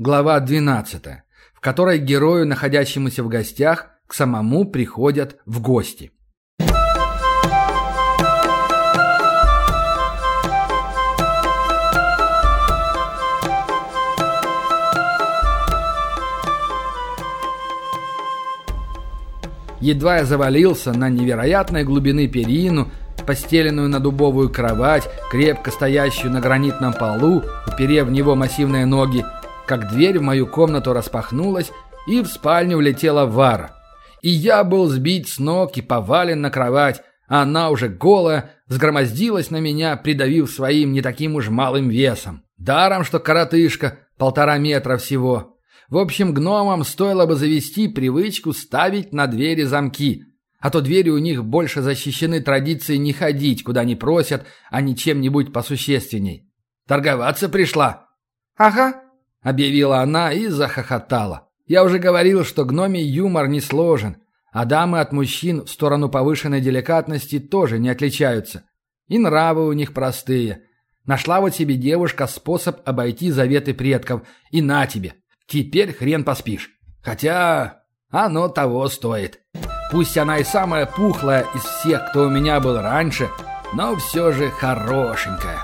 Глава 12, в которой герою, находящемуся в гостях, к самому приходят в гости. Едва я завалился на невероятной глубины перину, постеленную на дубовую кровать, крепко стоящую на гранитном полу, уперев в него массивные ноги, как дверь в мою комнату распахнулась, и в спальню влетела Вара. И я был сбит с ног и повален на кровать, а она уже голая, взгромоздилась на меня, придавив своим не таким уж малым весом. Даром, что коротышка, полтора метра всего. В общем, гномам стоило бы завести привычку ставить на двери замки, а то двери у них больше защищены традицией не ходить, куда не просят, а не чем-нибудь посущественней. «Торговаться пришла?» «Ага», — объявила она и захохотала. «Я уже говорил, что гномий юмор не сложен, а дамы от мужчин в сторону повышенной деликатности тоже не отличаются. И нравы у них простые. Нашла вот себе девушка способ обойти заветы предков, и на тебе. Теперь хрен поспишь. Хотя оно того стоит». Пусть она и самая пухлая из всех, кто у меня был раньше, но все же хорошенькая.